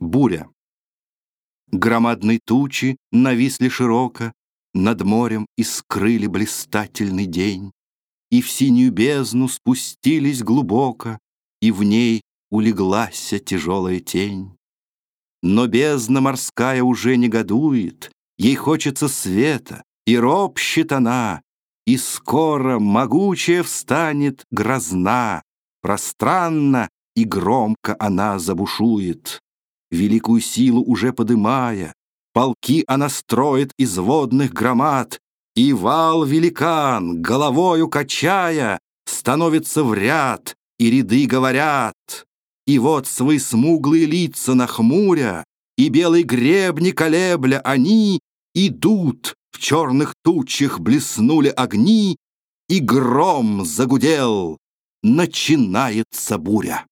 Буря. Громадные тучи нависли широко, Над морем и скрыли блистательный день, И в синюю бездну спустились глубоко, И в ней улеглась тяжелая тень. Но бездна морская уже негодует, Ей хочется света, и ропщет она, И скоро могучая встанет грозна, Пространно и громко она забушует великую силу уже подымая, полки она строит из водных громад, и вал великан, головою качая, становится в ряд, и ряды говорят. И вот свои смуглые лица нахмуря, и белые гребни колебля они идут, в черных тучах блеснули огни, и гром загудел, начинается буря.